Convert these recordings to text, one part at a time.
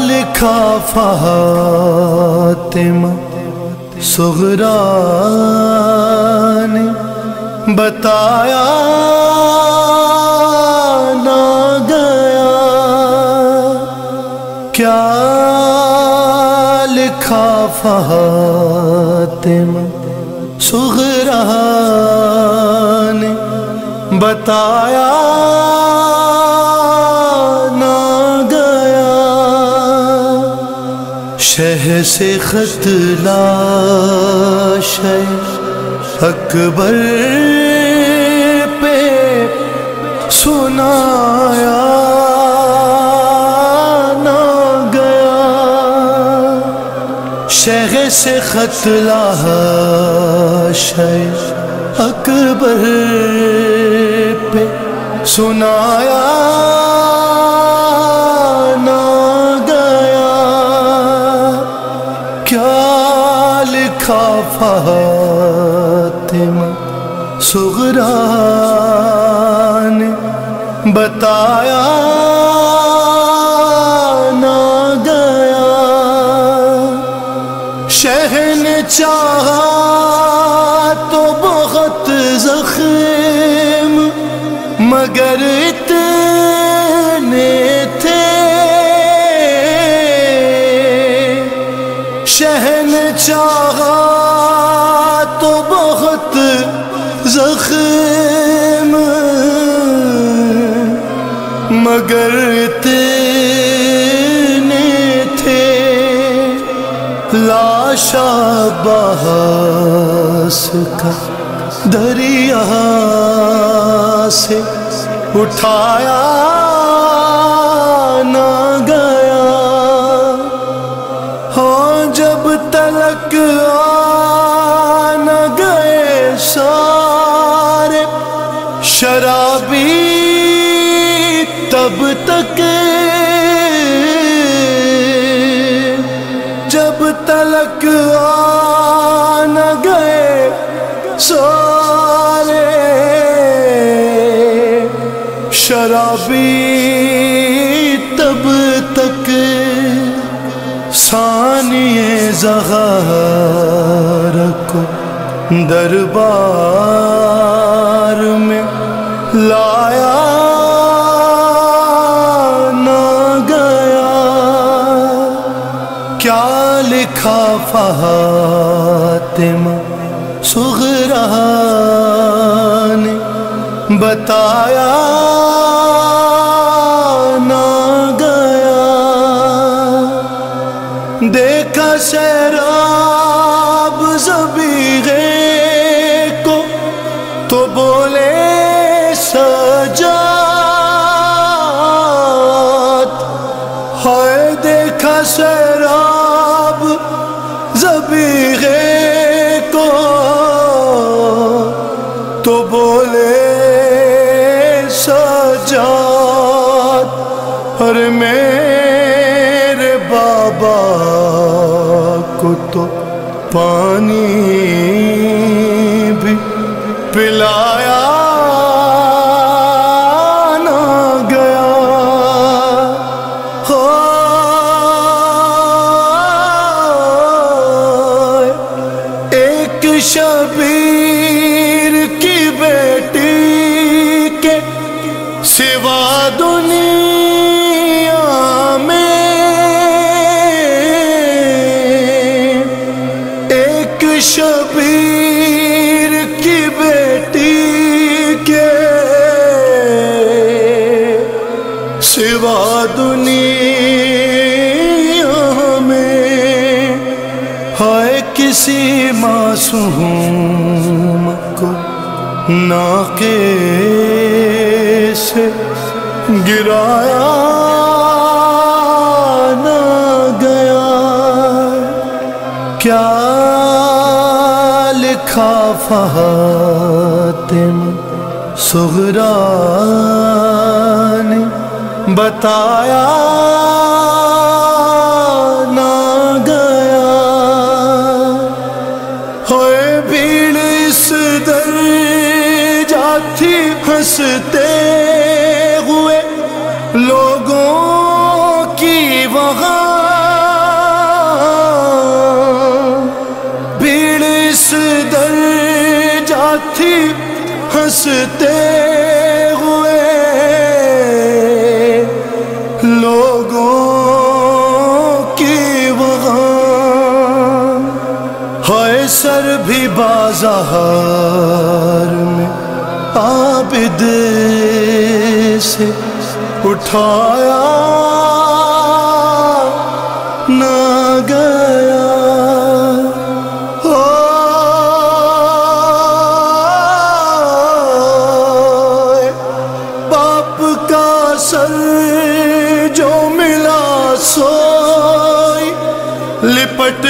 لکھا فاطمہ سغرا نے بتایا نہ گیا کیا لکھا فاطمہ سغرا نے بتایا شہ سے خط لاش اکبر پہ سنایا نہ گیا۔ شہ سے خط لاش اکبر پہ سنایا فاطمہ سغرا نے بتایا نہ گیا۔ شہن چاہا تو بہت زخم مگر زخم مگر تینے تھے لاشا بہاس کا دریا سے اٹھایا نہ گیا ہاں جب تلک شرابی تب تک جب تلک آ نہ گئے سارے شرابی تب تک سانی زہار کو دربار میں لایا نہ گیا۔ کیا لکھا فاطمہ سغرا نے بتایا نہ گیا۔ دیکھا شراب زبی کو شراب زبیغے کو تو بولے سجاد اور میرے بابا کو تو پانی سوا دنیا میں ایک شبیر کی بیٹی کے سوا دنیا کسی معصوم کو ناکے سے گرایا نہ گیا۔ کیا لکھا فاطم سغران؟ بتایا ہنستے ہوئے لوگوں کی وہاں بھیڑ اس در جاتی ہنستے ہوئے لوگوں کی وہاں ہے سر بھی بازار میں عابد سے اٹھایا نہ گیا۔ باپ کا سر جو ملا سوئی لپٹ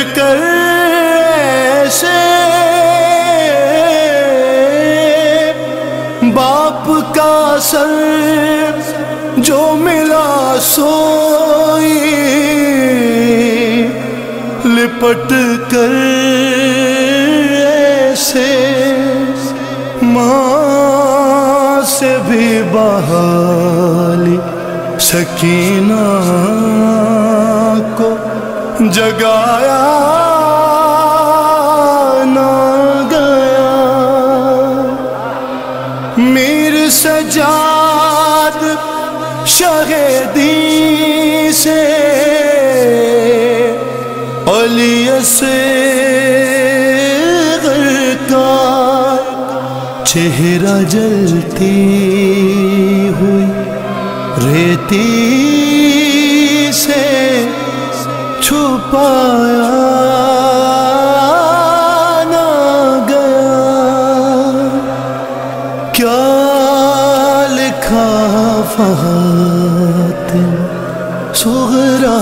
کا سر جو ملا سوئی لپٹ کر ایسے ماں سے بھی بحالی سکینہ کو جگایا شہدی سے علی سے چہرہ جلتی ہوئی ریتی سے چھپایا نہ گیا۔ کیا لکھا فاتم سغرا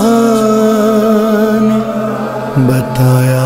نے بتایا